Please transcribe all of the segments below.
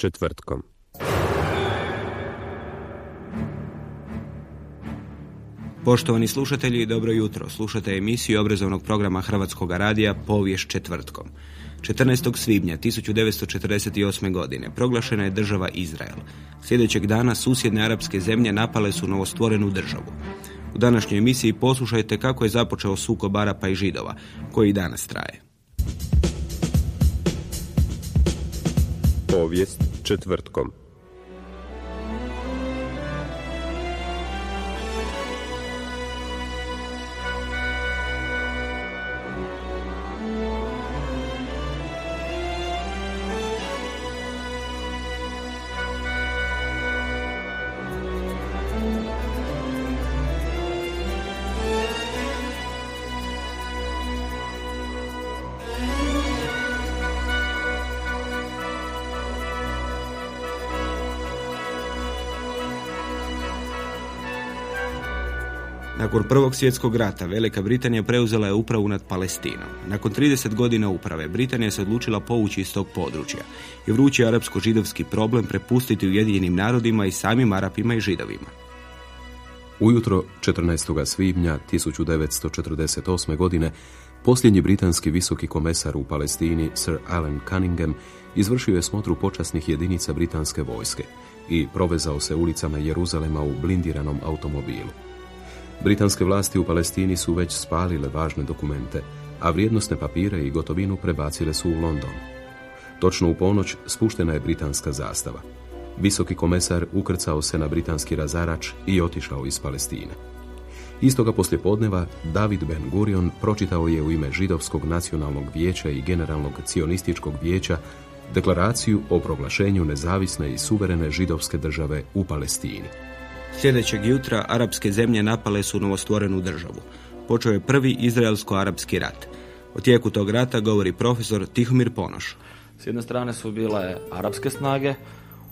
Četvrtkom. Poštovani slušatelji, dobro jutro. Slušate emisiju obrazovnog programa Hrvatskog radija Povijest četvrtkom. 14. svibnja 1948. godine proglašena je država Izrael. Sljedećeg dana susjedne arapske zemlje napale su novostvorenu državu. U današnjoj emisiji poslušajte kako je započeo sukob Arapa i Židova, koji i danas traje. Povijest četvrtkom. Nakon Prvog svjetskog rata Velika Britanija preuzela je upravu nad Palestinom. Nakon 30 godina uprave Britanija se odlučila povući iz tog područja i vrući arapsko-židovski problem prepustiti Ujedinjenim narodima i samim Arapima i Židovima. Ujutro 14. svibnja 1948. godine posljednji britanski visoki komesar u Palestini Sir Alan Cunningham izvršio je smotru počasnih jedinica britanske vojske i provezao se ulicama Jeruzalema u blindiranom automobilu. Britanske vlasti u Palestini su već spalile važne dokumente, a vrijednosne papire i gotovinu prebacile su u London. Točno u ponoć spuštena je britanska zastava. Visoki komesar ukrcao se na britanski razarač i otišao iz Palestine. Istoga poslijepodneva David Ben Gurion pročitao je u ime Židovskog nacionalnog vijeća i Generalnog cionističkog vijeća deklaraciju o proglašenju nezavisne i suverene židovske države u Palestini. Sljedećeg jutra arapske zemlje napale su novostvorenu državu. Počeo je prvi izraelsko-arapski rat. O tijeku tog rata govori profesor Tihomir Ponoš. S jedne strane su bile arapske snage,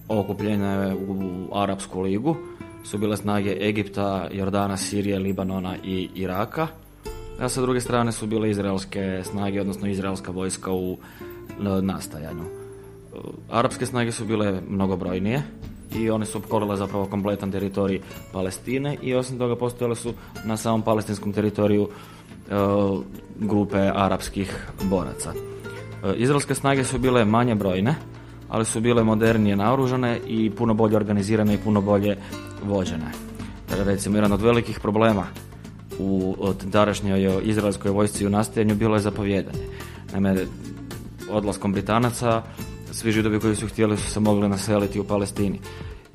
okupljene u Arapsku ligu, su bile snage Egipta, Jordana, Sirije, Libanona i Iraka. A sa druge strane su bile izraelske snage, odnosno izraelska vojska u nastajanju. Arapske snage su bile mnogobrojnije i one su opkolile zapravo kompletan teritorij Palestine i osim toga postojale su na samom palestinskom teritoriju e, grupe arapskih boraca. E, Izraelske snage su bile manje brojne, ali su bile modernije naoružane i puno bolje organizirane i puno bolje vođene. E, Recimo, jedan od velikih problema u od tadašnjoj izraelskoj vojsci u nastajanju bilo je zapovjedanje. Naime, odlaskom Britanaca svi židovi koji su htjeli su se mogli naseliti u Palestini.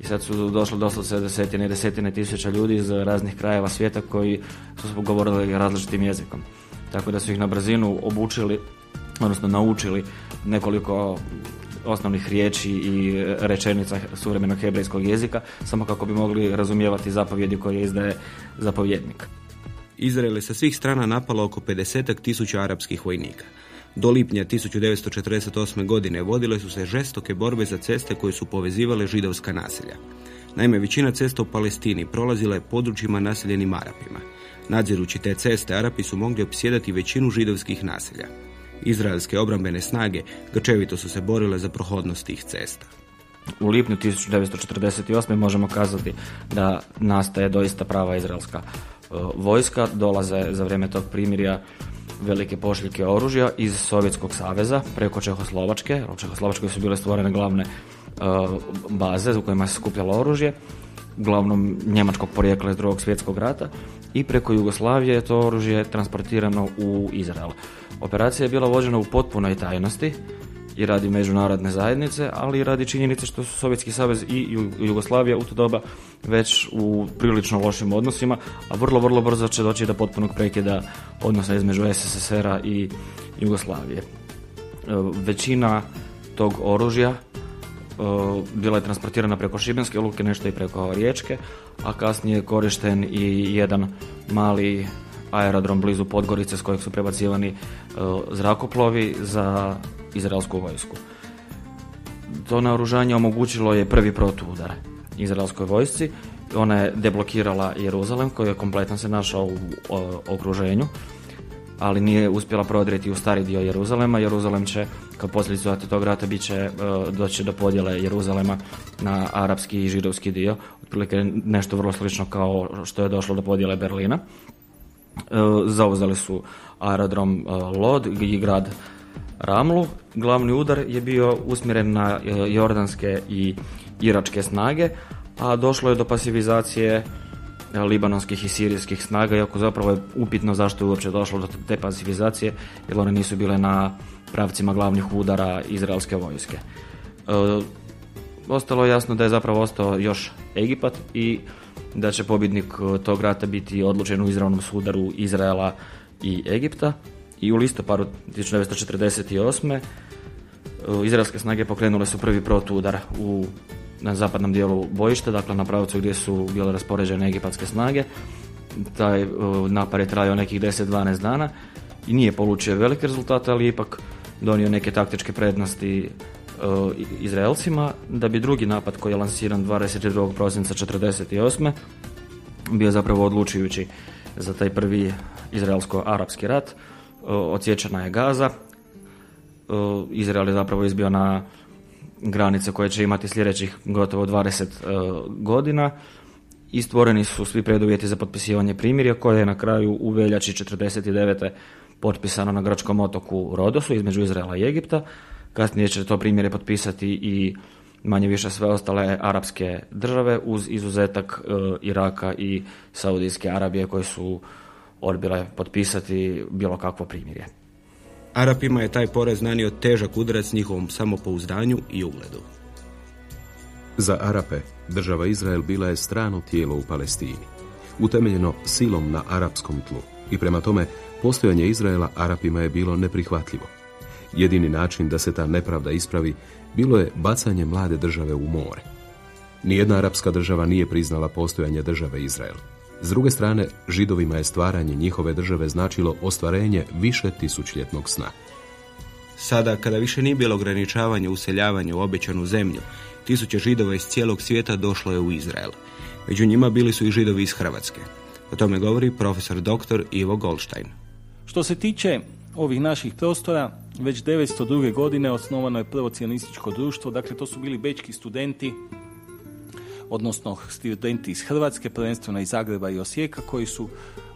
I sad su došli doslovce desetine i desetine tisuća ljudi iz raznih krajeva svijeta koji su govorili različitim jezikom. Tako da su ih na brzinu obučili, odnosno naučili nekoliko osnovnih riječi i rečenica suvremenog hebrejskog jezika, samo kako bi mogli razumijevati zapovjedi koje izdaje zapovjednik. Izrael je sa svih strana napalo oko 50 tisuća arapskih vojnika. Do lipnja 1948. godine vodile su se žestoke borbe za ceste koje su povezivale židovska naselja. Naime, većina cesta u Palestini prolazila je područjima naseljenim Arapima. Nadzirući te ceste, Arapi su mogli opsjedati većinu židovskih naselja. Izraelske obrambene snage grčevito su se borile za prohodnost tih cesta. U lipnju 1948. možemo kazati da nastaje doista prava izraelska e, vojska. Dolaze za vrijeme tog primirja velike pošiljke oružja iz Sovjetskog saveza preko Čehoslovačke. U Čehoslovačkoj su bile stvorene glavne e, baze u kojima se skupljalo oružje uglavnom njemačkog porijekla iz drugog svjetskog rata i preko Jugoslavije je to oružje transportirano u Izrael. Operacija je bila vođena u potpunoj tajnosti i radi međunarodne zajednice, ali i radi činjenice što su Sovjetski savez i Ju- Jugoslavija u to doba već u prilično lošim odnosima, a vrlo, vrlo brzo će doći do potpunog prekida odnosa između SSSR-a i Jugoslavije. E, Većina tog oružja e, bila je transportirana preko Šibenske luke, nešto i preko Riječke, a kasnije je korišten i jedan mali aerodrom blizu Podgorice s kojeg su prebacivani e, zrakoplovi za izraelsku vojsku. To naoružanje omogućilo je prvi protuudar izraelskoj vojsci. Ona je deblokirala Jeruzalem koji je kompletan se našao u okruženju ali nije uspjela prodrijeti u stari dio Jeruzalema. Jeruzalem će, kao posljedicu tog rata, bit će e, doći do podjele Jeruzalema na arapski i židovski dio. Otprilike nešto vrlo slično kao što je došlo do podjele Berlina. E, zauzeli su aerodrom e, Lod i grad Ramlu. Glavni udar je bio usmjeren na e, jordanske i iračke snage, a došlo je do pasivizacije e, libanonskih i sirijskih snaga, iako zapravo je upitno zašto je uopće došlo do te pasivizacije, jer one nisu bile na pravcima glavnih udara izraelske vojske. E, ostalo je jasno da je zapravo ostao još Egipat i da će pobjednik tog rata biti odlučen u izravnom sudaru Izraela i Egipta. I u listopadu 1948. e, izraelske snage pokrenule su prvi protudar u na zapadnom dijelu bojišta, dakle na pravcu gdje su bile raspoređene egipatske snage. Taj e, napad je trajao nekih 10-12 dana i nije polučio velike rezultate, ali ipak donio neke taktičke prednosti e, Izraelcima, da bi drugi napad koji je lansiran 22. prosinca 48. bio zapravo odlučujući za taj prvi izraelsko-arapski rat. Odsječena je Gaza, Izrael je zapravo izbio na granice koje će imati sljedećih gotovo 20 e, godina i stvoreni su svi preduvjeti za potpisivanje primirja koje je na kraju u veljači 49. potpisano na grčkom otoku Rodosu između Izraela i Egipta. Kasnije će to primjere potpisati i manje više sve ostale arapske države uz izuzetak e, Iraka i Saudijske Arabije koje su odbile potpisati bilo kakvo primirje. Arapima je taj porez nanio težak udarac njihovom samopouzdanju i ugledu. Za Arape, država Izrael bila je strano tijelo u Palestini, utemeljeno silom na arapskom tlu i prema tome postojanje Izraela Arapima je bilo neprihvatljivo. Jedini način da se ta nepravda ispravi bilo je bacanje mlade države u more. Nijedna arapska država nije priznala postojanje države Izrael. S druge strane, židovima je stvaranje njihove države značilo ostvarenje više tisućljetnog sna. Sada, kada više nije bilo ograničavanje useljavanja u obećanu zemlju, tisuće židova iz cijelog svijeta došlo je u Izrael. Među njima bili su i židovi iz Hrvatske. O tome govori profesor dr. Ivo Goldstein. Što se tiče ovih naših prostora, već 902. godine osnovano je prvo cijonističko društvo, dakle to su bili bečki studenti, odnosno studenti iz Hrvatske, prvenstveno iz Zagreba i Osijeka, koji su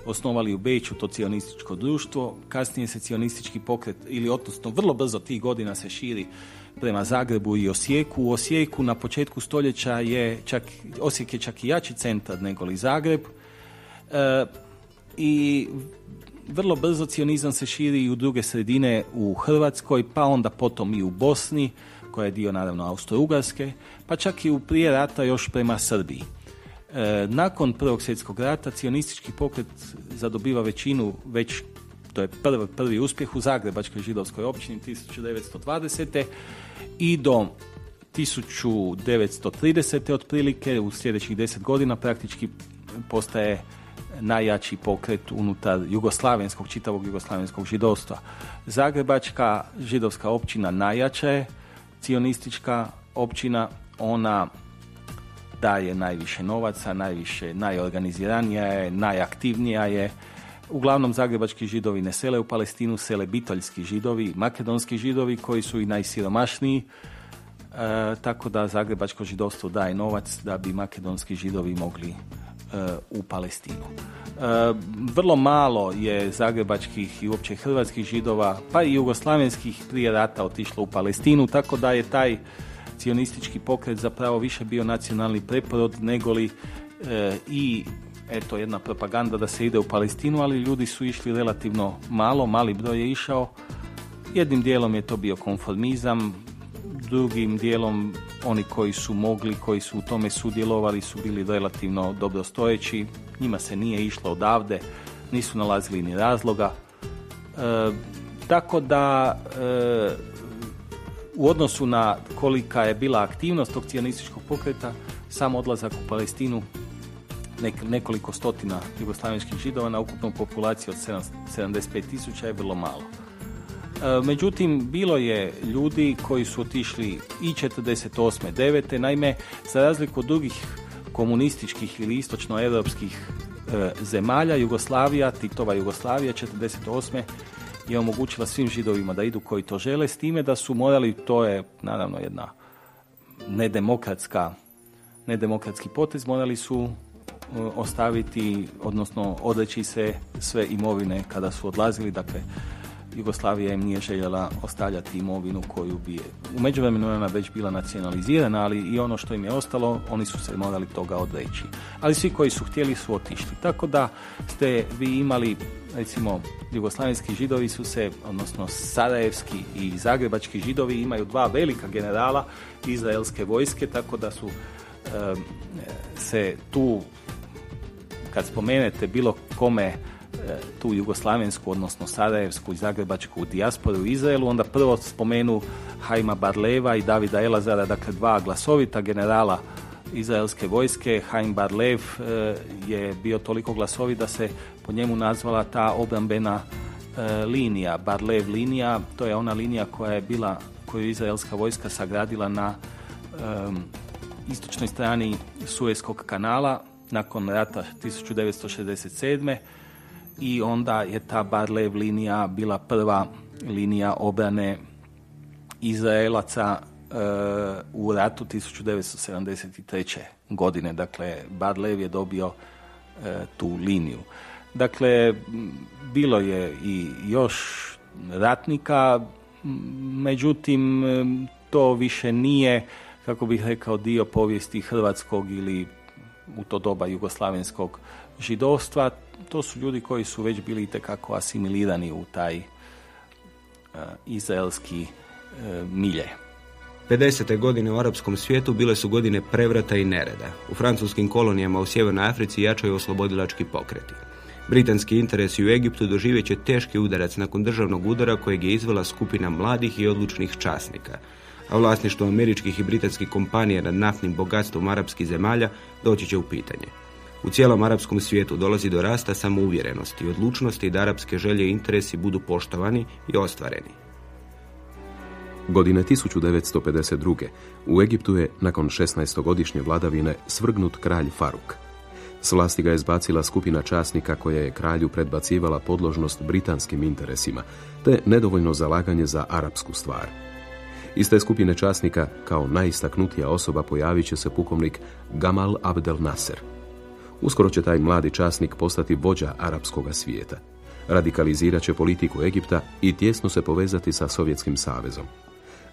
osnovali u Beću to cionističko društvo. Kasnije se cionistički pokret, ili odnosno vrlo brzo tih godina se širi prema Zagrebu i Osijeku. U Osijeku na početku stoljeća je čak, Osijek je čak i jači centar nego li Zagreb. E, I vrlo brzo cionizam se širi i u druge sredine u Hrvatskoj, pa onda potom i u Bosni, koja je dio naravno Austro-Ugarske, pa čak i u prije rata još prema Srbiji. E, nakon Prvog svjetskog rata cionistički pokret zadobiva većinu već to je prvi, prvi uspjeh u Zagrebačkoj židovskoj općini 1920. i do 1930. otprilike u sljedećih deset godina praktički postaje najjači pokret unutar jugoslavenskog, čitavog jugoslavenskog židovstva. Zagrebačka židovska općina najjača je, cionistička općina, ona daje najviše novaca, najviše, najorganiziranija je, najaktivnija je. Uglavnom zagrebački židovi ne sele u Palestinu, sele bitoljski židovi, makedonski židovi koji su i najsiromašniji. E, tako da zagrebačko židovstvo daje novac da bi makedonski židovi mogli e, u Palestinu. E, vrlo malo je zagrebačkih i uopće hrvatskih židova, pa i jugoslavenskih prije rata otišlo u Palestinu, tako da je taj cionistički pokret zapravo više bio nacionalni preporod nego li e, i eto jedna propaganda da se ide u Palestinu, ali ljudi su išli relativno malo, mali broj je išao. Jednim dijelom je to bio konformizam, drugim dijelom oni koji su mogli, koji su u tome sudjelovali su bili relativno dobrostojeći, njima se nije išlo odavde, nisu nalazili ni razloga. E, tako da e, u odnosu na kolika je bila aktivnost tog cijanističkog pokreta, sam odlazak u Palestinu nekoliko stotina jugoslavenskih židova na ukupnu populaciju od 75 tisuća je vrlo malo. E, međutim, bilo je ljudi koji su otišli i 48. 9. Naime, za razliku od drugih komunističkih ili istočnoevropskih e, zemalja, Jugoslavija, Titova Jugoslavija 48. je omogućila svim židovima da idu koji to žele, s time da su morali, to je naravno jedna nedemokratska nedemokratski potez, morali su e, ostaviti, odnosno odreći se sve imovine kada su odlazili, dakle Jugoslavija im nije željela ostavljati imovinu koju bi u međuvremenu ona već bila nacionalizirana, ali i ono što im je ostalo, oni su se morali toga odreći. Ali svi koji su htjeli su otišli. Tako da ste vi imali, recimo, jugoslavenski židovi su se, odnosno sarajevski i zagrebački židovi imaju dva velika generala izraelske vojske, tako da su se tu kad spomenete bilo kome tu jugoslavensku, odnosno sarajevsku i zagrebačku dijasporu u Izraelu, onda prvo spomenu Hajma Barleva i Davida Elazara, dakle dva glasovita generala izraelske vojske. Haim Barlev e, je bio toliko glasovit da se po njemu nazvala ta obrambena e, linija. Barlev linija, to je ona linija koja je bila, koju je izraelska vojska sagradila na istočnoj strani Suezkog kanala nakon rata 1967 i onda je ta Barlev linija bila prva linija obrane Izraelaca e, u ratu 1973. godine. Dakle, Barlev je dobio e, tu liniju. Dakle, bilo je i još ratnika, međutim, to više nije, kako bih rekao, dio povijesti hrvatskog ili u to doba jugoslavenskog židovstva to su ljudi koji su već bili itekako asimilirani u taj uh, izraelski uh, milje. 50. godine u arapskom svijetu bile su godine prevrata i nereda. U francuskim kolonijama u Sjevernoj Africi jačaju oslobodilački pokreti. Britanski interesi u Egiptu doživjet će teški udarac nakon državnog udara kojeg je izvela skupina mladih i odlučnih časnika, a vlasništvo američkih i britanskih kompanija nad naftnim bogatstvom arapskih zemalja doći će u pitanje. U cijelom arapskom svijetu dolazi do rasta samouvjerenosti i odlučnosti da arapske želje i interesi budu poštovani i ostvareni. Godine 1952. u Egiptu je, nakon 16-godišnje vladavine, svrgnut kralj Faruk. S vlasti ga je zbacila skupina časnika koja je kralju predbacivala podložnost britanskim interesima, te nedovoljno zalaganje za arapsku stvar. Iz te skupine časnika, kao najistaknutija osoba, pojavit će se pukovnik Gamal Abdel Nasser – Uskoro će taj mladi časnik postati vođa arapskog svijeta. Radikalizirat će politiku Egipta i tjesno se povezati sa Sovjetskim savezom.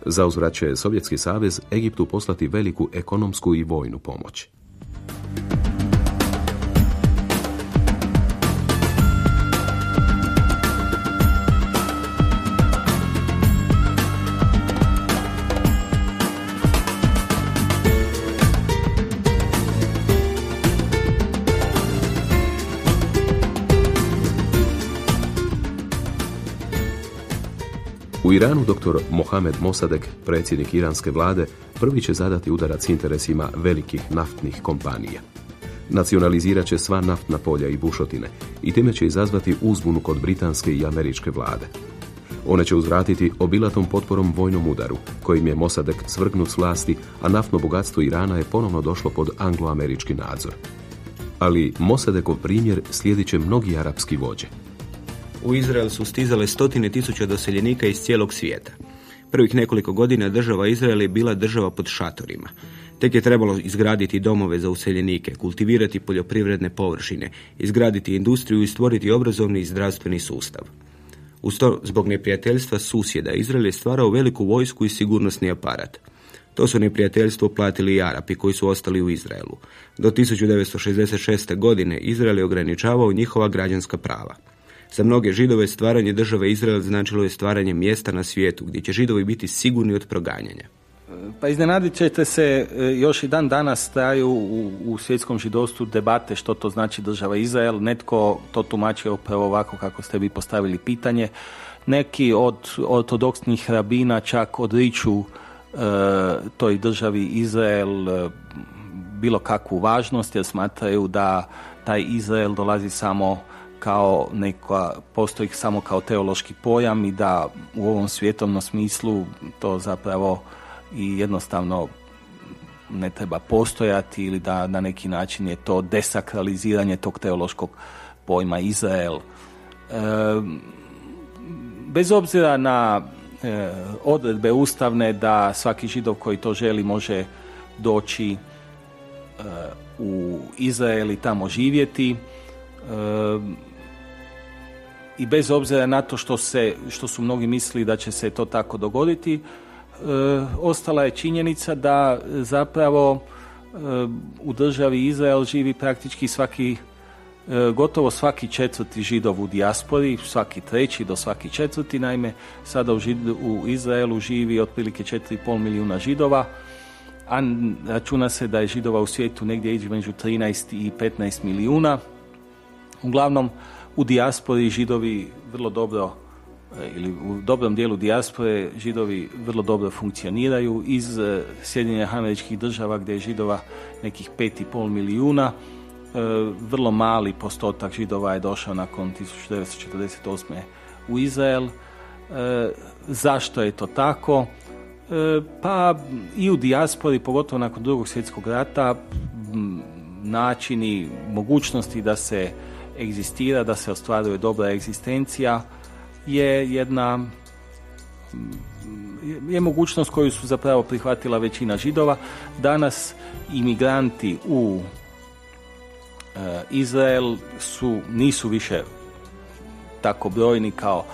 Zauzvrat će Sovjetski savez Egiptu poslati veliku ekonomsku i vojnu pomoć. Iranu dr. Mohamed Mosadek, predsjednik iranske vlade, prvi će zadati udarac interesima velikih naftnih kompanija. Nacionalizirat će sva naftna polja i bušotine i time će izazvati uzbunu kod britanske i američke vlade. One će uzvratiti obilatom potporom vojnom udaru, kojim je Mosadek svrgnut s vlasti, a naftno bogatstvo Irana je ponovno došlo pod angloamerički nadzor. Ali Mosadekov primjer slijedit će mnogi arapski vođe u Izrael su stizale stotine tisuća doseljenika iz cijelog svijeta. Prvih nekoliko godina država Izrael je bila država pod šatorima. Tek je trebalo izgraditi domove za useljenike, kultivirati poljoprivredne površine, izgraditi industriju i stvoriti obrazovni i zdravstveni sustav. Uz zbog neprijateljstva susjeda, Izrael je stvarao veliku vojsku i sigurnosni aparat. To su neprijateljstvo platili i Arapi koji su ostali u Izraelu. Do 1966. godine Izrael je ograničavao njihova građanska prava. Za mnoge židove stvaranje države Izrael značilo je stvaranje mjesta na svijetu gdje će židovi biti sigurni od proganjanja. Pa iznenadit ćete se, e, još i dan danas traju u, u svjetskom židovstvu debate što to znači država Izrael. Netko to tumači upravo ovako kako ste vi postavili pitanje. Neki od ortodoksnih rabina čak odriču e, toj državi Izrael e, bilo kakvu važnost jer smatraju da taj Izrael dolazi samo kao neka, postoji samo kao teološki pojam i da u ovom svjetovnom smislu to zapravo i jednostavno ne treba postojati ili da na neki način je to desakraliziranje tog teološkog pojma Izrael. E, bez obzira na e, odredbe ustavne da svaki židov koji to želi može doći e, u Izrael i tamo živjeti i bez obzira na to što, se, što su mnogi mislili da će se to tako dogoditi, ostala je činjenica da zapravo u državi Izrael živi praktički svaki E, gotovo svaki četvrti židov u dijaspori, svaki treći do svaki četvrti, naime sada u, u Izraelu živi otprilike 4,5 milijuna židova, a računa se da je židova u svijetu negdje između 13 i 15 milijuna. Uglavnom, u dijaspori židovi vrlo dobro e, ili u dobrom dijelu dijaspore židovi vrlo dobro funkcioniraju iz e, Sjedinjenih američkih država gdje je židova nekih 5,5 milijuna E, vrlo mali postotak židova je došao nakon 1948. u Izrael. Zašto je to tako? Pa i u dijaspori, pogotovo nakon drugog svjetskog rata, načini, mogućnosti da se egzistira, da se ostvaruje dobra egzistencija je jedna je mogućnost koju su zapravo prihvatila većina židova. Danas imigranti u Eh, Izrael su, nisu više tako brojni kao,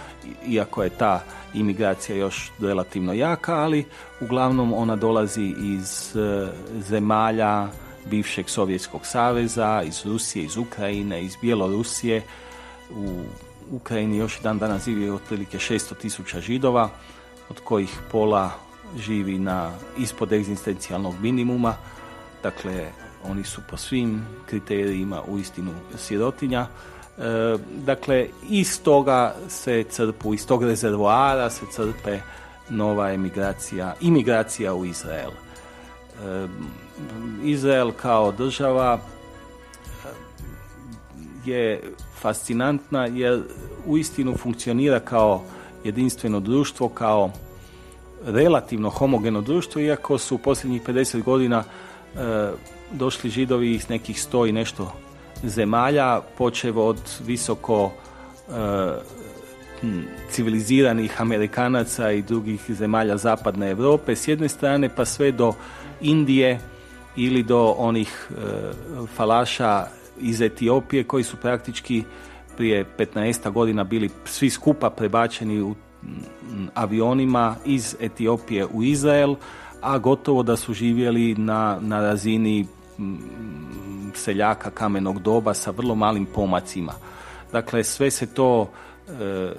iako je ta imigracija još relativno jaka, ali uglavnom ona dolazi iz eh, zemalja bivšeg Sovjetskog saveza, iz Rusije, iz Ukrajine, iz Bjelorusije. U Ukrajini još dan danas živi otprilike 600 tisuća židova, od kojih pola živi na ispod egzistencijalnog minimuma. Dakle, oni su po svim kriterijima uistinu sirotinja. E, dakle, iz toga se crpu, iz tog rezervoara se crpe nova emigracija, imigracija u Izrael. E, Izrael kao država e, je fascinantna jer uistinu funkcionira kao jedinstveno društvo, kao relativno homogeno društvo, iako su u posljednjih 50 godina došli židovi iz nekih sto i nešto zemalja, počev od visoko e, civiliziranih Amerikanaca i drugih zemalja zapadne Europe s jedne strane pa sve do Indije ili do onih e, falaša iz Etiopije koji su praktički prije 15 godina bili svi skupa prebačeni u avionima iz Etiopije u Izrael, a gotovo da su živjeli na, na razini seljaka kamenog doba sa vrlo malim pomacima. Dakle, sve se to e,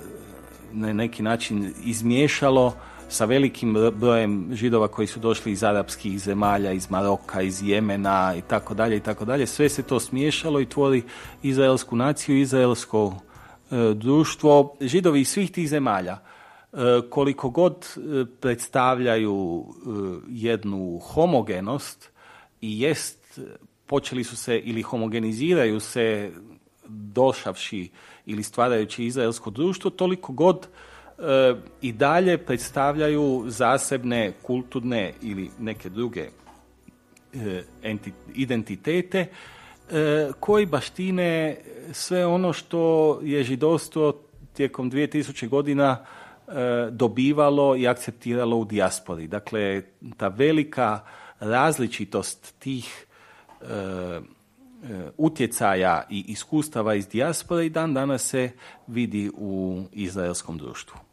na neki način izmiješalo sa velikim brojem židova koji su došli iz arapskih zemalja, iz Maroka, iz Jemena i tako dalje i tako dalje. Sve se to smiješalo i tvori izraelsku naciju, izraelsko e, društvo. Židovi iz svih tih zemalja e, koliko god predstavljaju jednu homogenost i jest počeli su se ili homogeniziraju se došavši ili stvarajući izraelsko društvo, toliko god e, i dalje predstavljaju zasebne kulturne ili neke druge e, identitete e, koji baštine sve ono što je židovstvo tijekom 2000 godina dobivalo i akceptiralo u dijaspori. Dakle, ta velika različitost tih utjecaja i iskustava iz dijaspore i dan danas se vidi u izraelskom društvu.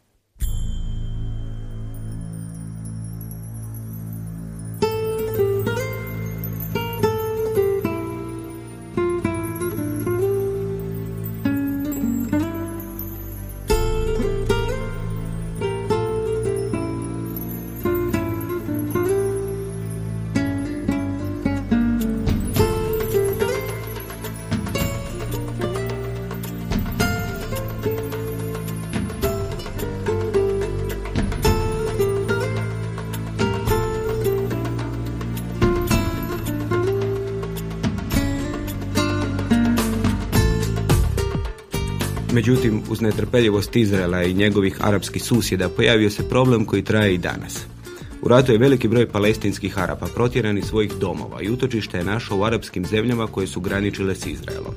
Uz netrpeljivost Izraela i njegovih arapskih susjeda pojavio se problem koji traje i danas. U ratu je veliki broj palestinskih Arapa protjeran iz svojih domova i utočište je našao u arapskim zemljama koje su graničile s Izraelom.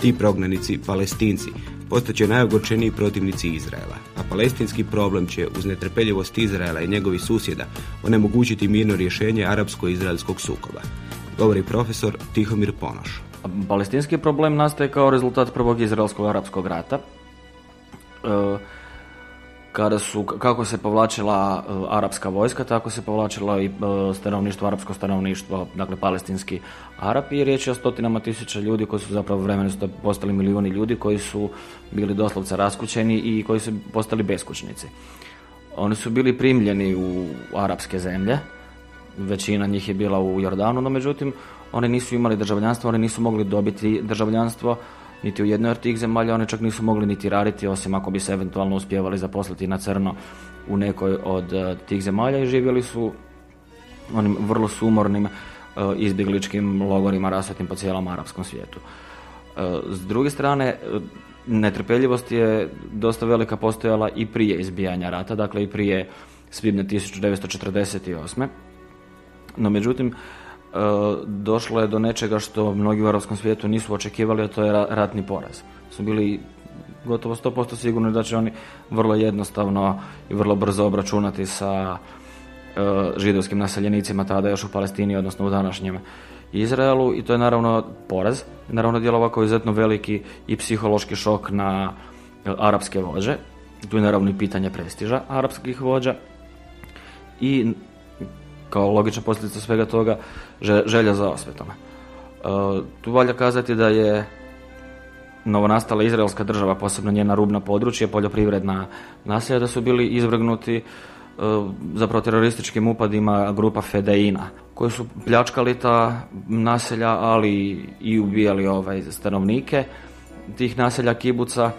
Ti prognanici, palestinci, postaće najogorčeniji protivnici Izraela, a palestinski problem će uz netrpeljivost Izraela i njegovih susjeda onemogućiti mirno rješenje arapsko-izraelskog sukoba. Govori profesor Tihomir Ponoš. Palestinski problem nastaje kao rezultat prvog izraelskog-arapskog rata. E, kada su, kako se povlačila e, arapska vojska, tako se povlačilo i e, stanovništvo, arapsko stanovništvo, dakle palestinski Arapi. I riječ je o stotinama tisuća ljudi koji su zapravo vremenu postali milijuni ljudi koji su bili doslovce raskućeni i koji su postali beskućnici. Oni su bili primljeni u arapske zemlje, većina njih je bila u Jordanu, no međutim oni nisu imali državljanstvo, oni nisu mogli dobiti državljanstvo niti u jednoj od tih zemalja, oni čak nisu mogli niti raditi, osim ako bi se eventualno uspjevali zaposliti na crno u nekoj od uh, tih zemalja i živjeli su onim vrlo sumornim uh, izbjegličkim logorima rasvetim po cijelom arapskom svijetu. Uh, s druge strane, netrpeljivost je dosta velika postojala i prije izbijanja rata, dakle i prije svibnja 1948. No međutim, E, došlo je do nečega što mnogi u arapskom svijetu nisu očekivali, a to je ratni poraz. Su bili gotovo 100% sigurni da će oni vrlo jednostavno i vrlo brzo obračunati sa e, židovskim naseljenicima tada još u Palestini, odnosno u današnjem Izraelu i to je naravno poraz. Naravno djelovao kao izuzetno veliki i psihološki šok na e, arapske vođe. Tu je naravno i pitanje prestiža arapskih vođa i kao logična posljedica svega toga želja za osvetom. E, tu valja kazati da je novonastala izraelska država, posebno njena rubna područja, poljoprivredna naselja, da su bili izvrgnuti e, zapravo terorističkim upadima grupa Fedeina, koji su pljačkali ta naselja, ali i ubijali ovaj stanovnike tih naselja kibuca,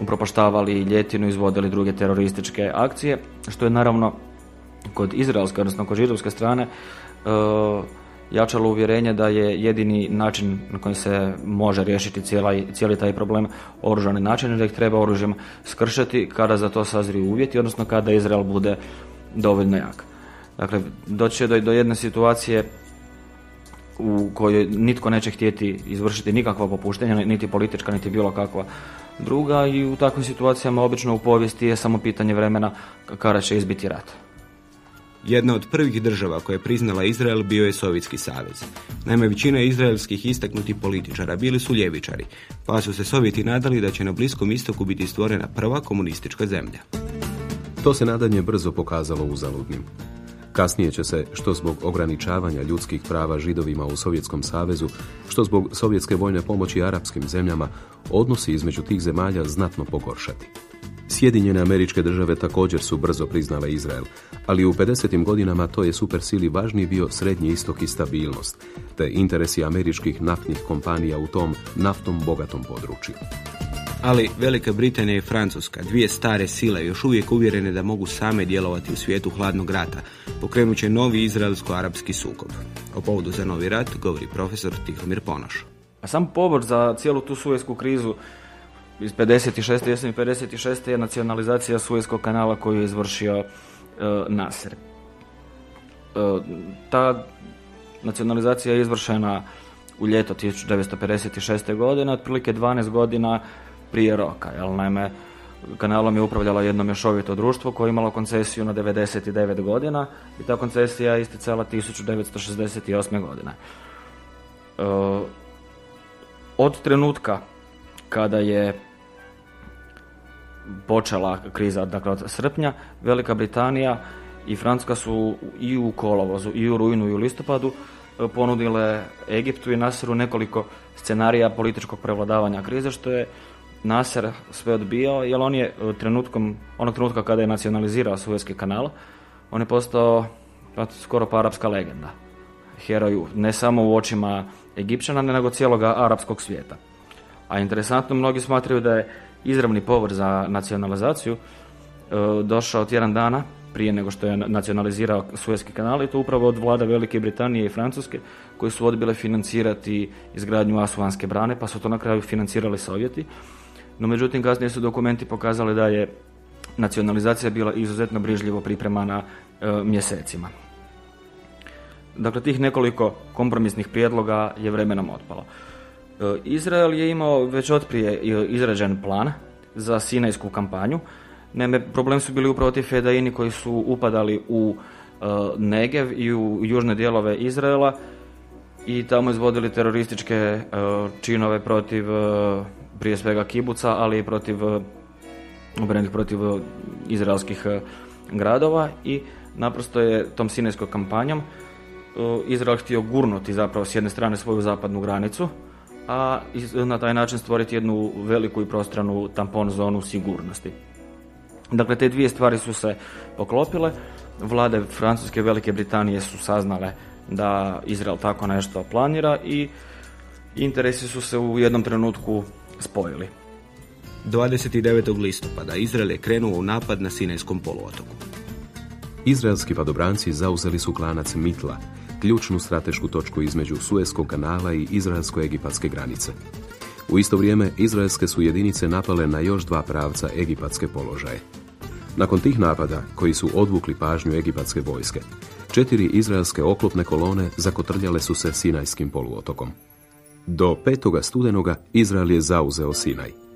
upropaštavali ljetinu, izvodili druge terorističke akcije, što je naravno kod izraelske, odnosno kod židovske strane, e, jačalo uvjerenje da je jedini način na koji se može riješiti cijeli taj problem oružani način da ih treba oružjem skršati kada za to sazriju uvjeti, odnosno kada Izrael bude dovoljno jak. Dakle, doći će do, do jedne situacije u kojoj nitko neće htjeti izvršiti nikakva popuštenja, niti politička, niti bilo kakva druga i u takvim situacijama obično u povijesti je samo pitanje vremena kada će izbiti rat. Jedna od prvih država koja je priznala Izrael bio je Sovjetski savez. Naime, većina izraelskih istaknutih političara bili su ljevičari, pa su se Sovjeti nadali da će na Bliskom istoku biti stvorena prva komunistička zemlja. To se nadanje brzo pokazalo uzaludnim. Kasnije će se, što zbog ograničavanja ljudskih prava židovima u Sovjetskom savezu, što zbog sovjetske vojne pomoći arapskim zemljama, odnosi između tih zemalja znatno pogoršati. Sjedinjene američke države također su brzo priznale Izrael, ali u 50. godinama to je supersili važniji bio srednji istok i stabilnost, te interesi američkih naftnih kompanija u tom naftom bogatom području. Ali Velika Britanija i Francuska, dvije stare sile, još uvijek uvjerene da mogu same djelovati u svijetu hladnog rata, pokrenut će novi izraelsko-arapski sukob. O povodu za novi rat govori profesor Tihomir Ponoš. A sam povod za cijelu tu sujesku krizu iz 56. jesen 56. je nacionalizacija Suezkog kanala koju je izvršio e, Nasser. E, ta nacionalizacija je izvršena u ljeto 1956. godine, otprilike 12 godina prije roka. Jel, naime, kanalom je upravljalo jedno mješovito društvo koje je imalo koncesiju na 99 godina i ta koncesija je isticala 1968. godine. E, od trenutka kada je počela kriza dakle od srpnja, Velika Britanija i Francuska su i u kolovozu i u rujnu i u listopadu e, ponudile Egiptu i Naseru nekoliko scenarija političkog prevladavanja krize što je Nasser sve odbio jer on je e, trenutkom, onog trenutka kada je nacionalizirao Suezki kanal on je postao pa, skoro pa arapska legenda heroju, ne samo u očima Egipćana, nego cijeloga arapskog svijeta. A interesantno, mnogi smatraju da je izravni povod za nacionalizaciju e, došao tjedan dana prije nego što je nacionalizirao Suezki kanal i to upravo od vlada Velike Britanije i Francuske koji su odbile financirati izgradnju Asuanske brane pa su to na kraju financirali Sovjeti No međutim kasnije su dokumenti pokazali da je nacionalizacija bila izuzetno brižljivo pripremana e, mjesecima. Dakle, tih nekoliko kompromisnih prijedloga je vremenom otpalo. E, Izrael je imao već otprije e, izrađen plan za Sinajsku kampanju. Naime, problem su bili upravo ti fedaini koji su upadali u e, Negev i u južne dijelove Izraela i tamo izvodili terorističke činove protiv prije svega kibuca, ali i protiv obranih protiv izraelskih gradova i naprosto je tom sinajskom kampanjom Izrael htio gurnuti zapravo s jedne strane svoju zapadnu granicu, a iz- na taj način stvoriti jednu veliku i prostranu tampon zonu sigurnosti. Dakle, te dvije stvari su se poklopile. Vlade Francuske i Velike Britanije su saznale da Izrael tako nešto planira i interesi su se u jednom trenutku spojili. 29. listopada Izrael je krenuo u napad na Sinajskom poluotoku. Izraelski padobranci zauzeli su klanac Mitla, ključnu stratešku točku između Suezkog kanala i izraelsko-egipatske granice. U isto vrijeme izraelske su jedinice napale na još dva pravca egipatske položaje. Nakon tih napada, koji su odvukli pažnju egipatske vojske, četiri izraelske oklopne kolone zakotrljale su se Sinajskim poluotokom. Do 5. studenoga Izrael je zauzeo Sinaj.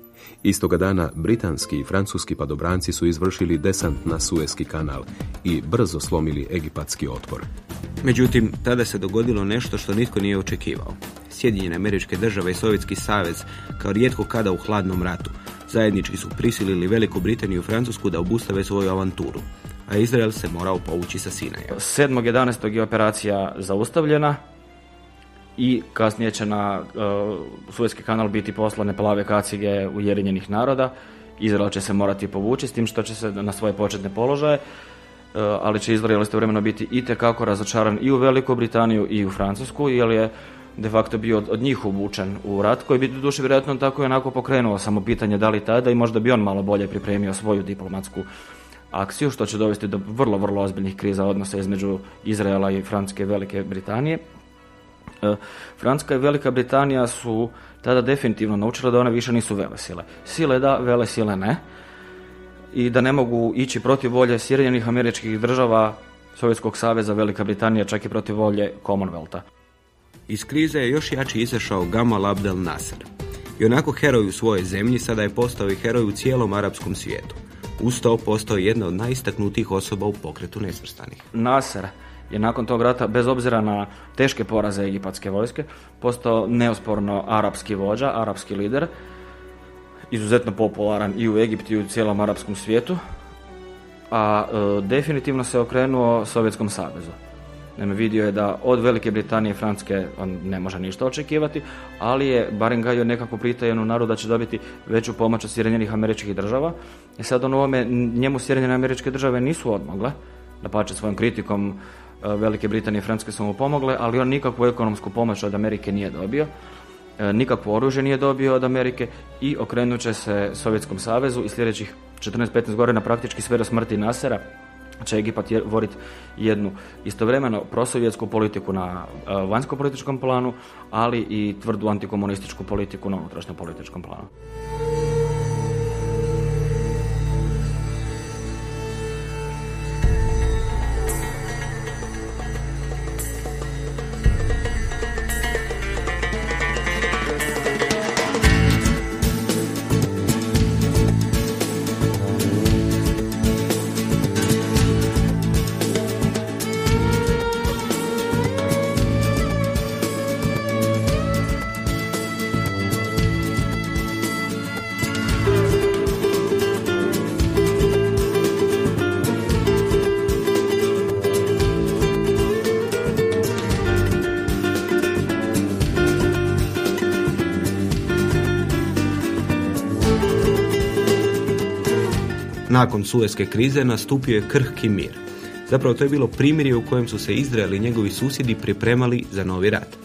Istoga dana britanski i francuski padobranci su izvršili desant na Suezki kanal i brzo slomili egipatski otpor. Međutim, tada se dogodilo nešto što nitko nije očekivao. Sjedinjene američke države i Sovjetski savez, kao rijetko kada u hladnom ratu, zajednički su prisilili Veliku Britaniju i Francusku da obustave svoju avanturu, a Izrael se morao povući sa Sinaja. 7.11. je operacija zaustavljena i kasnije će na uh, Suezki kanal biti poslane plave kacige Ujedinjenih naroda. Izrael će se morati povući s tim što će se na svoje početne položaje, uh, ali će Izrael istovremeno biti itekako razočaran i u Veliku Britaniju i u Francusku, jer je de facto bio od, od njih uvučen u rat, koji bi duše vjerojatno tako i onako pokrenuo samo pitanje da li tada i možda bi on malo bolje pripremio svoju diplomatsku akciju, što će dovesti do vrlo, vrlo ozbiljnih kriza odnosa između Izraela i Francuske i Velike Britanije. E, Francuska i Velika Britanija su tada definitivno naučile da one više nisu vele sile. Sile da, vele sile ne. I da ne mogu ići protiv volje Sjedinjenih američkih država, Sovjetskog saveza, Velika Britanija, čak i protiv volje Commonwealtha. Iz krize je još jači izašao Gamal Abdel Nasser. I onako heroj u svojoj zemlji sada je postao i heroj u cijelom arapskom svijetu. Uz to postao je jedna od najistaknutijih osoba u pokretu nesvrstanih. Nasser je nakon tog rata, bez obzira na teške poraze egipatske vojske, postao neosporno arapski vođa, arapski lider, izuzetno popularan i u Egiptu i u cijelom arapskom svijetu, a e, definitivno se okrenuo Sovjetskom savezu. Naime, vidio je da od Velike Britanije i Francuske on ne može ništa očekivati, ali je barem gajio nekakvu pritajenu narodu da će dobiti veću pomoć od Sjedinjenih američkih država. I sad on ovome, njemu Sjedinjene američke države nisu odmogle, da svojom kritikom e, Velike Britanije i Francuske su mu pomogle, ali on nikakvu ekonomsku pomoć od Amerike nije dobio, e, nikakvo oružje nije dobio od Amerike i okrenut će se Sovjetskom savezu i sljedećih 14-15 godina praktički sve do smrti Nasera će Egipat voditi jednu istovremeno prosovjetsku politiku na e, vanjskom političkom planu, ali i tvrdu antikomunističku politiku na unutrašnjem političkom planu. Nakon Suezke krize nastupio je krhki mir. Zapravo to je bilo primirje u kojem su se Izrael i njegovi susjedi pripremali za novi rat.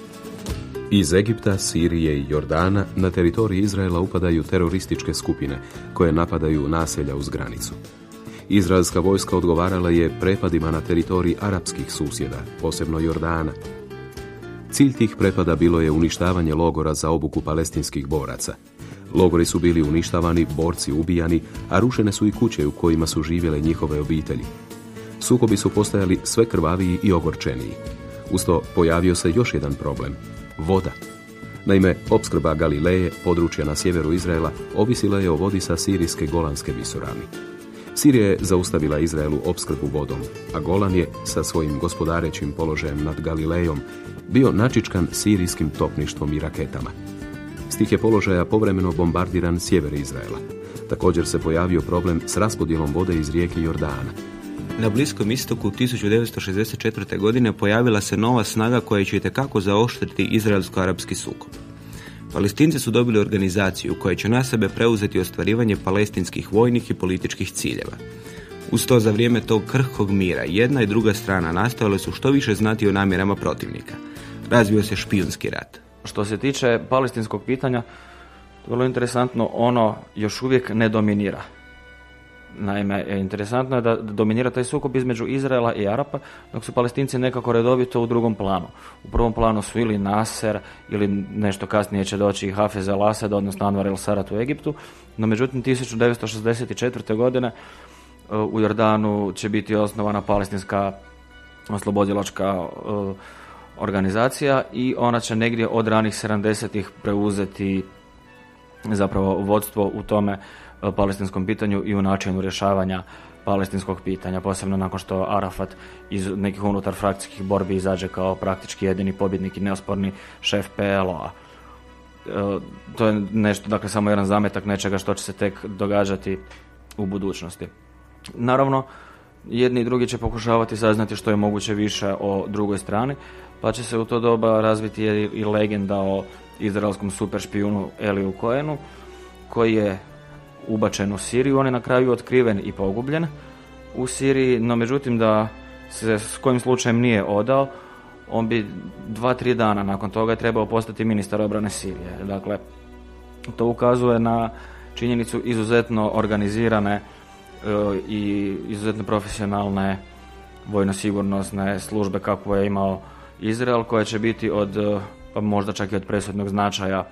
Iz Egipta, Sirije i Jordana na teritoriji Izraela upadaju terorističke skupine koje napadaju naselja uz granicu. Izraelska vojska odgovarala je prepadima na teritoriji arapskih susjeda, posebno Jordana. Cilj tih prepada bilo je uništavanje logora za obuku palestinskih boraca, Logori su bili uništavani, borci ubijani, a rušene su i kuće u kojima su živjele njihove obitelji. Sukobi su postajali sve krvaviji i ogorčeniji. Uz to pojavio se još jedan problem. Voda. Naime, opskrba Galileje, područja na sjeveru Izraela, ovisila je o vodi sa sirijske golanske visorani. Sirija je zaustavila Izraelu opskrbu vodom, a Golan je, sa svojim gospodarećim položajem nad Galilejom, bio načičkan sirijskim topništvom i raketama. S tih je položaja povremeno bombardiran sjever Izraela. Također se pojavio problem s raspodjelom vode iz rijeke Jordana. Na Bliskom istoku 1964. godine pojavila se nova snaga koja će itekako zaoštriti izraelsko-arapski sukob. Palestinci su dobili organizaciju koja će na sebe preuzeti ostvarivanje palestinskih vojnih i političkih ciljeva. Uz to za vrijeme tog krhkog mira jedna i druga strana nastojale su što više znati o namjerama protivnika. Razvio se špijunski rat. Što se tiče palestinskog pitanja, vrlo interesantno, ono još uvijek ne dominira. Naime, interesantno je da dominira taj sukob između Izraela i Arapa, dok su palestinci nekako redovito u drugom planu. U prvom planu su ili Nasser, ili nešto kasnije će doći i Hafez al-Assad, odnosno Anwar el-Sarat u Egiptu. No, međutim, 1964. godine uh, u Jordanu će biti osnovana palestinska oslobodilačka uh, organizacija i ona će negdje od ranih 70-ih preuzeti zapravo vodstvo u tome E, palestinskom pitanju i u načinu rješavanja palestinskog pitanja, posebno nakon što Arafat iz nekih unutar frakcijskih borbi izađe kao praktički jedini pobjednik i neosporni šef PLO-a. E, to je nešto, dakle, samo jedan zametak nečega što će se tek događati u budućnosti. Naravno, jedni i drugi će pokušavati saznati što je moguće više o drugoj strani, pa će se u to doba razviti i legenda o izraelskom superšpijunu Eliju Koenu, koji je ubačen u Siriju, on je na kraju otkriven i pogubljen u Siriji, no međutim da se s kojim slučajem nije odao, on bi dva, tri dana nakon toga je trebao postati ministar obrane Sirije. Dakle, to ukazuje na činjenicu izuzetno organizirane e, i izuzetno profesionalne vojno-sigurnosne službe kako je imao Izrael, koja će biti od, e, pa možda čak i od presudnog značaja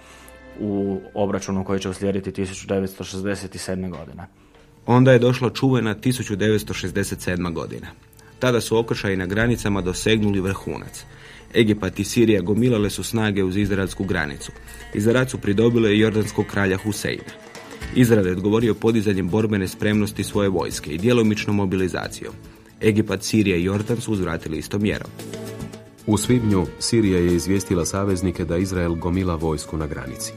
u obračunu koji će uslijediti 1967. godine. Onda je došla čuvena 1967. godina. Tada su okršaji na granicama dosegnuli vrhunac. Egipat i Sirija gomilale su snage uz izraelsku granicu. Izrael su pridobile i jordanskog kralja Huseina. Izrael je odgovorio podizanjem borbene spremnosti svoje vojske i djelomičnom mobilizacijom. Egipat, Sirija i Jordan su uzvratili istom mjerom. U svibnju Sirija je izvijestila saveznike da Izrael gomila vojsku na granici.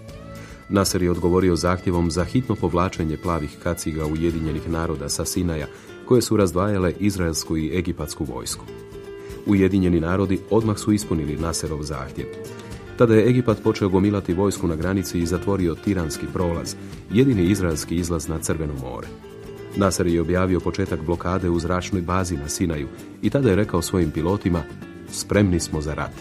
Nasser je odgovorio zahtjevom za hitno povlačenje plavih kaciga Ujedinjenih naroda sa Sinaja, koje su razdvajale izraelsku i egipatsku vojsku. Ujedinjeni narodi odmah su ispunili Naserov zahtjev. Tada je Egipat počeo gomilati vojsku na granici i zatvorio tiranski prolaz, jedini izraelski izlaz na Crveno more. Nasser je objavio početak blokade u zračnoj bazi na Sinaju i tada je rekao svojim pilotima spremni smo za rat.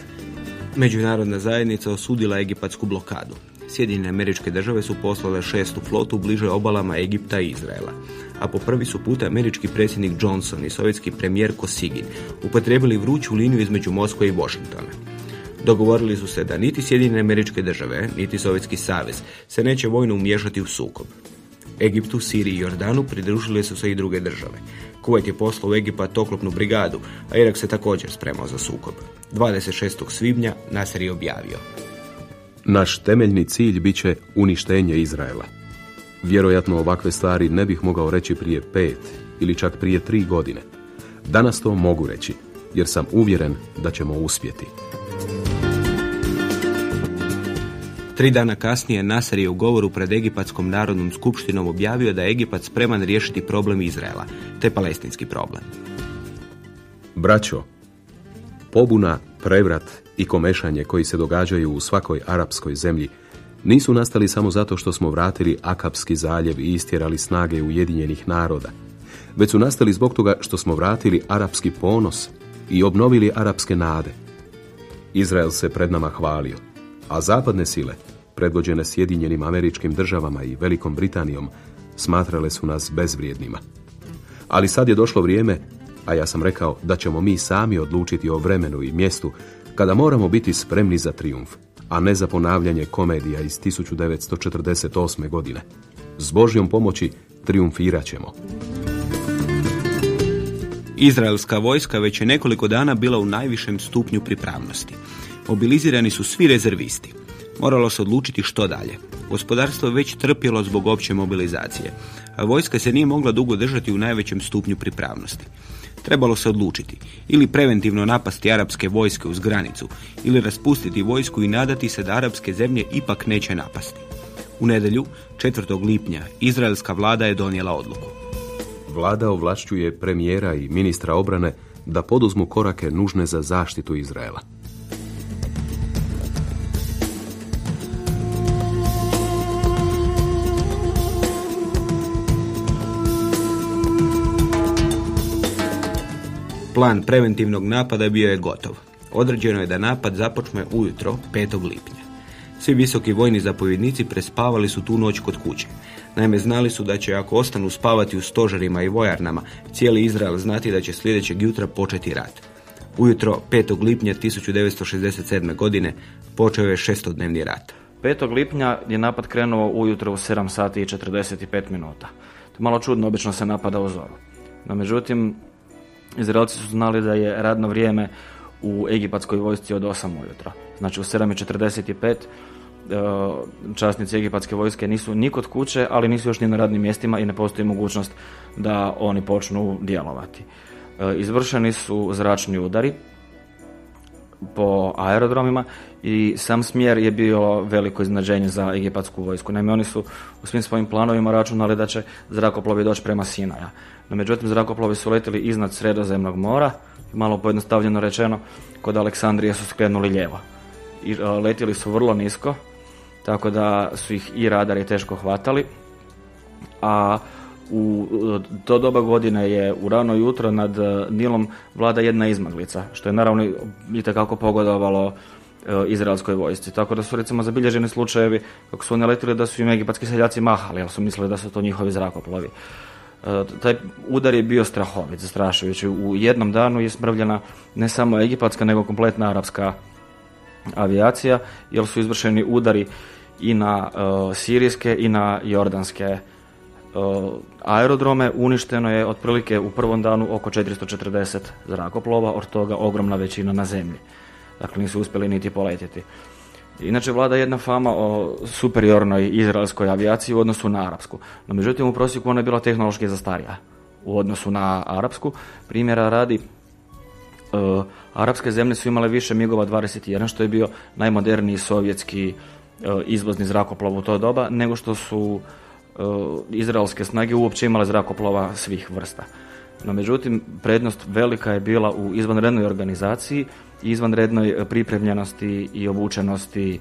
Međunarodna zajednica osudila egipatsku blokadu. Sjedinjene američke države su poslale šestu flotu bliže obalama Egipta i Izraela, a po prvi su puta američki predsjednik Johnson i sovjetski premijer Kosigin upotrebili vruću liniju između Moskve i Washingtona. Dogovorili su se da niti Sjedinjene američke države, niti Sovjetski savez se neće vojno umiješati u sukob. Egiptu, Siriji i Jordanu pridružile su se i druge države. Kuvajt je poslao u Egipat oklopnu brigadu, a Irak se također spremao za sukob. 26. svibnja Nasser je objavio. Naš temeljni cilj bit će uništenje Izraela. Vjerojatno ovakve stvari ne bih mogao reći prije pet ili čak prije tri godine. Danas to mogu reći, jer sam uvjeren da ćemo uspjeti. Tri dana kasnije Nasar je u govoru pred Egipatskom narodnom skupštinom objavio da je Egipat spreman riješiti problem Izraela, te palestinski problem. Braćo, pobuna, prevrat i komešanje koji se događaju u svakoj arapskoj zemlji nisu nastali samo zato što smo vratili Akapski zaljev i istjerali snage Ujedinjenih naroda, već su nastali zbog toga što smo vratili arapski ponos i obnovili arapske nade. Izrael se pred nama hvalio, a zapadne sile, predvođene Sjedinjenim američkim državama i Velikom Britanijom, smatrale su nas bezvrijednima. Ali sad je došlo vrijeme, a ja sam rekao da ćemo mi sami odlučiti o vremenu i mjestu kada moramo biti spremni za triumf. a ne za ponavljanje komedija iz 1948. godine. S Božjom pomoći triumfirat ćemo. Izraelska vojska već je nekoliko dana bila u najvišem stupnju pripravnosti. Mobilizirani su svi rezervisti. Moralo se odlučiti što dalje. Gospodarstvo je već trpjelo zbog opće mobilizacije, a vojska se nije mogla dugo držati u najvećem stupnju pripravnosti. Trebalo se odlučiti ili preventivno napasti arapske vojske uz granicu ili raspustiti vojsku i nadati se da arapske zemlje ipak neće napasti. U nedjelju, 4. lipnja, izraelska vlada je donijela odluku. Vlada ovlašćuje premijera i ministra obrane da poduzmu korake nužne za zaštitu Izraela. Plan preventivnog napada bio je gotov. Određeno je da napad započne ujutro 5. lipnja. Svi visoki vojni zapovjednici prespavali su tu noć kod kuće. Naime, znali su da će ako ostanu spavati u stožerima i vojarnama, cijeli Izrael znati da će sljedećeg jutra početi rat. Ujutro 5. lipnja 1967. godine počeo je šestodnevni rat. 5. lipnja je napad krenuo ujutro u 7 sati i 45 minuta. To je malo čudno, obično se napada u zoru. No međutim, Izraelci su znali da je radno vrijeme u egipatskoj vojsci od 8 ujutro. Znači u 7.45 e, časnici egipatske vojske nisu ni kod kuće, ali nisu još ni na radnim mjestima i ne postoji mogućnost da oni počnu djelovati. E, izvršeni su zračni udari po aerodromima i sam smjer je bio veliko iznenađenje za egipatsku vojsku. Naime, oni su u svim svojim planovima računali da će zrakoplovi doći prema Sinaja. No, međutim, zrakoplovi su letili iznad sredozemnog mora, malo pojednostavljeno rečeno, kod Aleksandrije su skrenuli lijevo. I e, letjeli su vrlo nisko, tako da su ih i radari teško hvatali, a u to doba godine je u rano jutro nad e, Nilom vlada jedna izmaglica, što je naravno itekako pogodovalo e, izraelskoj vojsci. Tako da su recimo zabilježeni slučajevi kako su oni letili da su im egipatski seljaci mahali, ali su mislili da su to njihovi zrakoplovi. E, taj udar je bio strahovit, zastrašujući. U jednom danu je smrvljena ne samo egipatska, nego kompletna arapska avijacija, jer su izvršeni udari i na sirijske i na jordanske aerodrome uništeno je otprilike u prvom danu oko 440 zrakoplova, od toga ogromna većina na zemlji. Dakle, nisu uspjeli niti poletjeti. Inače, vlada jedna fama o superiornoj izraelskoj avijaciji u odnosu na arapsku. No, međutim, u prosjeku ona je bila tehnološki zastarija u odnosu na arapsku. Primjera radi, uh, arapske zemlje su imale više MIGova 21, što je bio najmoderniji sovjetski uh, izvozni zrakoplov u to doba, nego što su E, izraelske snage uopće imale zrakoplova svih vrsta. No međutim, prednost velika je bila u izvanrednoj organizaciji izvanrednoj pripremljenosti i obučenosti e,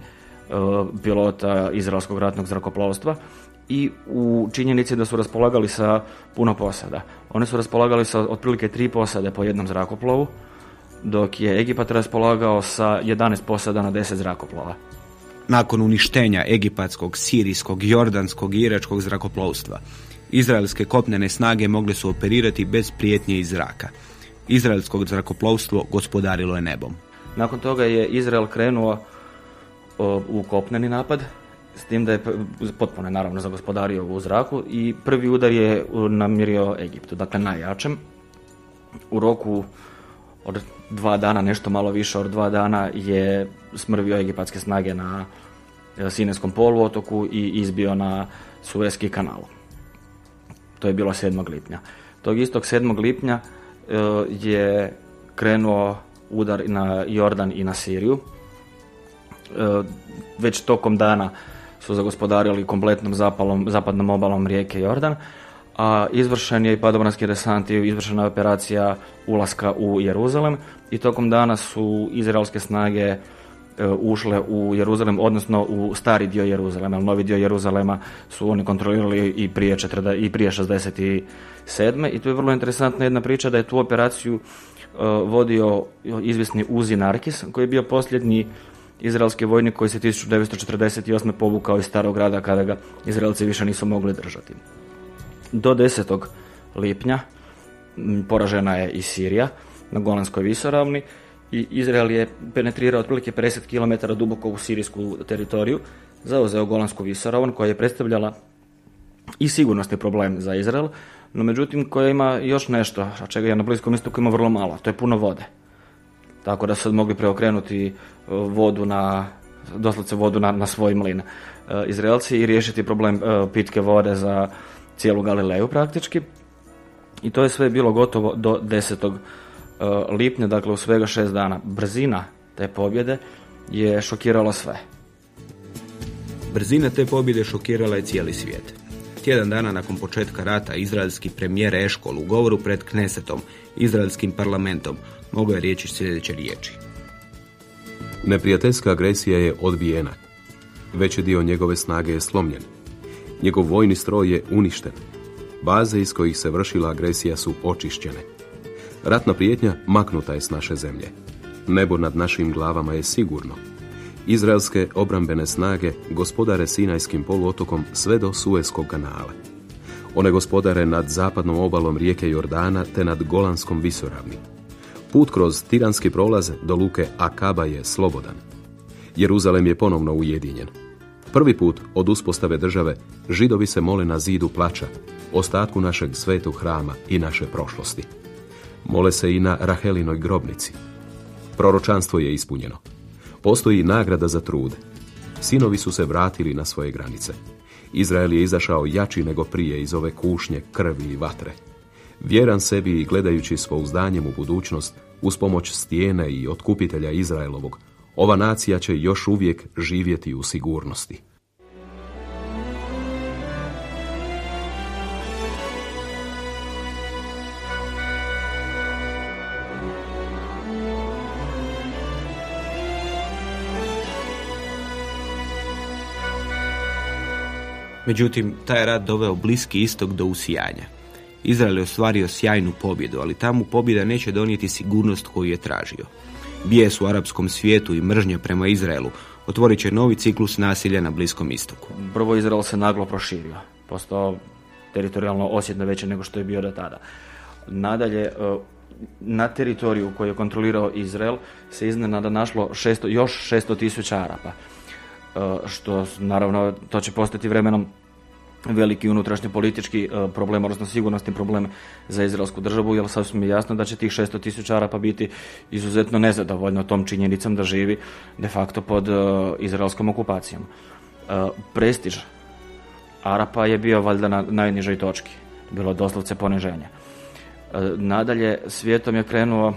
pilota izraelskog ratnog zrakoplovstva i u činjenici da su raspolagali sa puno posada. Oni su raspolagali sa otprilike tri posade po jednom zrakoplovu, dok je Egipat raspolagao sa 11 posada na 10 zrakoplova nakon uništenja egipatskog, sirijskog, jordanskog i iračkog zrakoplovstva. Izraelske kopnene snage mogle su operirati bez prijetnje iz zraka. Izraelsko zrakoplovstvo gospodarilo je nebom. Nakon toga je Izrael krenuo u kopneni napad, s tim da je potpuno naravno zagospodario u zraku i prvi udar je namirio Egiptu, dakle najjačem. U roku od dva dana, nešto malo više od dva dana je smrvio egipatske snage na e, Sinetskom poluotoku i izbio na Suezki kanal. To je bilo 7. lipnja. Tog istog 7. lipnja je krenuo udar na Jordan i na Siriju. E, već tokom dana su zagospodarili kompletnom zapalom, zapadnom obalom rijeke Jordan, a izvršen je i padobranski desant i izvršena operacija ulaska u Jeruzalem i tokom dana su izraelske snage ušle u Jeruzalem, odnosno u stari dio Jeruzalema. Novi dio Jeruzalema su oni kontrolirali i prije, 40, i prije 67. I tu je vrlo interesantna jedna priča da je tu operaciju e, vodio izvisni Uzi Narkis, koji je bio posljednji izraelski vojnik koji se 1948. povukao iz starog grada kada ga Izraelci više nisu mogli držati. Do 10. lipnja poražena je i Sirija na Golanskoj visoravni Izrael je penetrirao otprilike 50 km duboko u sirijsku teritoriju, zauzeo Golansku visoravan koja je predstavljala i sigurnosni problem za Izrael, no međutim koja ima još nešto, a čega je na Bliskom istoku ima vrlo malo, to je puno vode. Tako da su mogli preokrenuti e, vodu na, doslovce vodu na, na svoj mlin. E, Izraelci i riješiti problem e, pitke vode za cijelu Galileju praktički. I to je sve bilo gotovo do 10. lipnja, dakle u svega šest dana. Brzina te pobjede je šokirala sve. Brzina te pobjede šokirala je cijeli svijet. Tjedan dana nakon početka rata, izraelski premijer Eškol u govoru pred Knesetom, izraelskim parlamentom, mogao je riječi sljedeće riječi. Neprijateljska agresija je odbijena. Veći dio njegove snage je slomljen. Njegov vojni stroj je uništen. Baze iz kojih se vršila agresija su očišćene. Ratna prijetnja maknuta je s naše zemlje. Nebo nad našim glavama je sigurno. Izraelske obrambene snage gospodare Sinajskim poluotokom sve do Suezkog kanala. One gospodare nad zapadnom obalom rijeke Jordana te nad Golanskom visoravni. Put kroz tiranski prolaz do luke Akaba je slobodan. Jeruzalem je ponovno ujedinjen. Prvi put od uspostave države židovi se mole na zidu plaća, ostatku našeg svetog hrama i naše prošlosti. Mole se i na Rahelinoj grobnici. Proročanstvo je ispunjeno. Postoji nagrada za trud. Sinovi su se vratili na svoje granice. Izrael je izašao jači nego prije iz ove kušnje krvi i vatre. Vjeran sebi i gledajući s pouzdanjem u budućnost, uz pomoć stijene i otkupitelja Izraelovog, ova nacija će još uvijek živjeti u sigurnosti. Međutim, taj rat doveo bliski istok do usijanja. Izrael je ostvario sjajnu pobjedu, ali tamo pobjeda neće donijeti sigurnost koju je tražio. Bijes u arapskom svijetu i mržnja prema Izraelu otvorit će novi ciklus nasilja na Bliskom istoku. Prvo Izrael se naglo proširio, postao teritorijalno osjetno veće nego što je bio do tada. Nadalje, e, na teritoriju koju je kontrolirao Izrael se iznenada našlo šesto, još 600 tisuća Arapa. E, što naravno to će postati vremenom veliki unutrašnji politički e, problem, odnosno sigurnosni problem za izraelsku državu, jer sasvim je jasno da će tih 600 tisuća Arapa biti izuzetno nezadovoljno tom činjenicom da živi de facto pod e, izraelskom okupacijom. Prestiž Arapa je bio valjda na najnižoj točki, bilo doslovce poniženje. Nadalje, svijetom je krenuo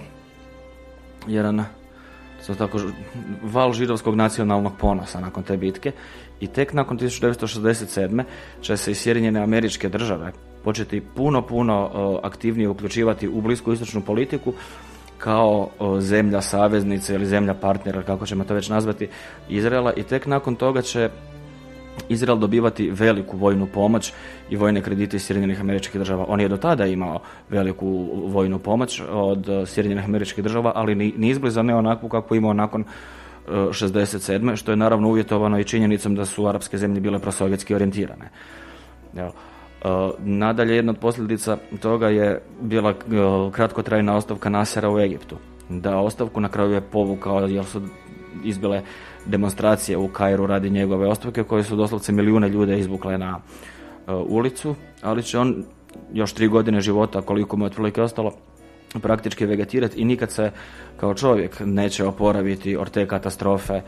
jedan so tako val židovskog nacionalnog ponosa nakon te bitke i tek nakon 1967. će se i Sjedinjene američke države početi puno, puno aktivnije uključivati u blisku istočnu politiku kao zemlja saveznice ili zemlja partnera, kako ćemo to već nazvati, Izraela i tek nakon toga će Izrael dobivati veliku vojnu pomoć i vojne kredite iz Sjedinjenih američkih država. On je do tada imao veliku vojnu pomoć od eh, Sjedinjenih američkih država, ali ni, izbliza ne onakvu kako imao nakon 67. Eh, što je naravno uvjetovano i činjenicom da su arapske zemlje bile prosovjetski orijentirane. Eh, nadalje, jedna od posljedica toga je bila kratkotrajna ostavka Nasera u Egiptu. Da ostavku na kraju je povukao jer su izbile demonstracije u Kairu radi njegove ostavke koje su doslovce milijune ljude izvukle na e, ulicu, ali će on još tri godine života, koliko mu je otprilike ostalo, praktički vegetirati i nikad se kao čovjek neće oporaviti od te katastrofe e,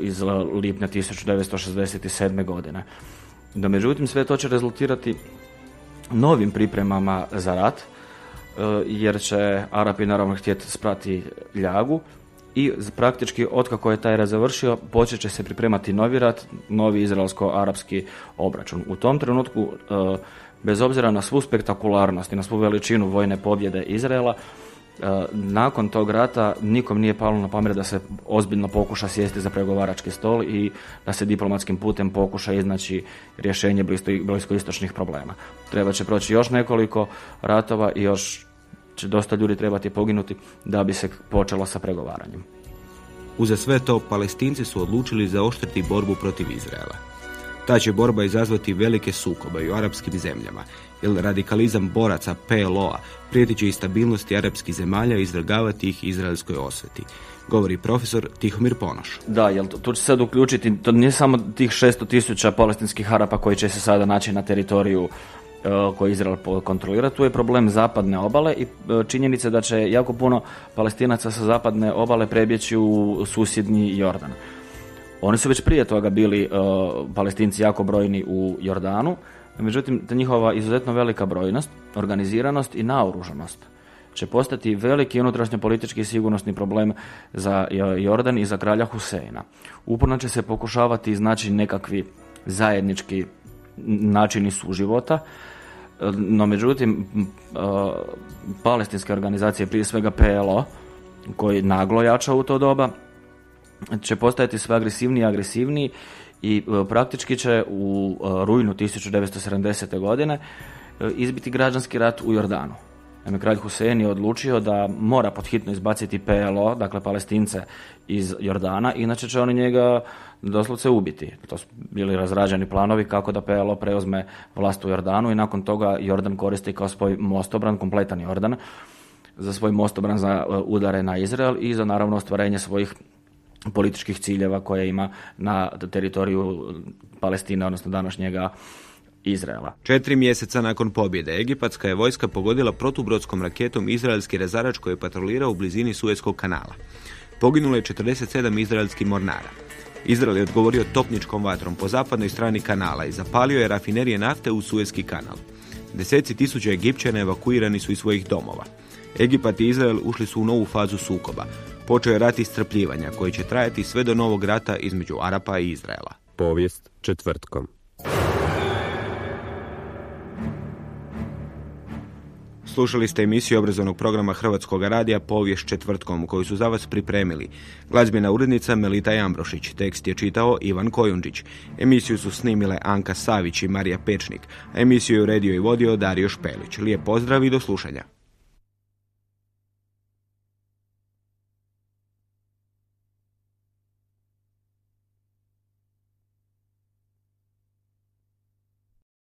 iz lipnja 1967. godine. No, međutim, sve to će rezultirati novim pripremama za rat, e, jer će Arapi naravno htjeti sprati ljagu, i praktički otkako je taj rat završio počet će se pripremati novi rat, novi izraelsko-arapski obračun. U tom trenutku, e, bez obzira na svu spektakularnost i na svu veličinu vojne pobjede Izraela, e, nakon tog rata nikom nije palo na pamet da se ozbiljno pokuša sjesti za pregovarački stol i da se diplomatskim putem pokuša iznaći rješenje bliskoistočnih problema. Treba će proći još nekoliko ratova i još će dosta ljudi trebati poginuti da bi se počelo sa pregovaranjem. Uza sve to, palestinci su odlučili zaoštriti borbu protiv Izraela. Ta će borba izazvati velike sukobe i u arapskim zemljama, jer radikalizam boraca PLO-a prijeti će i stabilnosti arapskih zemalja i izvrgavati ih izraelskoj osveti govori profesor Tihomir Ponoš. Da, jel tu, tu će sad uključiti, to nije samo tih 600 tisuća palestinskih Harapa koji će se sada naći na teritoriju koji Izrael kontrolira, tu je problem zapadne obale i e, činjenica da će jako puno palestinaca sa zapadne obale prebjeći u susjedni Jordan. Oni su već prije toga bili e, palestinci jako brojni u Jordanu, međutim, ta njihova izuzetno velika brojnost, organiziranost i naoružanost će postati veliki unutrašnjo politički i sigurnosni problem za Jordan i za kralja Huseina. Uporno će se pokušavati iznaći nekakvi zajednički načini suživota, no međutim palestinske organizacije, prije svega PLO, koji naglo jača u to doba, će postajati sve agresivniji i agresivniji i praktički će u rujnu 1970. godine izbiti građanski rat u Jordanu. Kralj Husein je odlučio da mora podhitno izbaciti PLO, dakle palestince iz Jordana, inače će oni njega doslovce ubiti. To su bili razrađeni planovi kako da PLO preuzme vlast u Jordanu i nakon toga Jordan koristi kao svoj mostobran, kompletan Jordan, za svoj mostobran za e, udare na Izrael i za naravno ostvarenje svojih političkih ciljeva koje ima na teritoriju Palestine, odnosno današnjega Izraela. Četiri mjeseca nakon pobjede Egipatska je vojska pogodila protubrodskom raketom izraelski rezarač koji je patrolirao u blizini Suezkog kanala. Poginulo je 47 izraelskih mornara. Izrael je odgovorio topničkom vatrom po zapadnoj strani kanala i zapalio je rafinerije nafte u Suezki kanal. Deseci tisuća Egipćana evakuirani su iz svojih domova. Egipat i Izrael ušli su u novu fazu sukoba. Počeo je rat istrpljivanja koji će trajati sve do novog rata između Arapa i Izraela. Povijest četvrtkom. Slušali ste emisiju obrazovnog programa Hrvatskog radija Povijest četvrtkom koju su za vas pripremili. Glazbena urednica Melita Jambrošić, tekst je čitao Ivan Kojundžić. Emisiju su snimile Anka Savić i Marija Pečnik, emisiju je uredio i vodio Dario Špelić. Lijep pozdrav i do slušanja.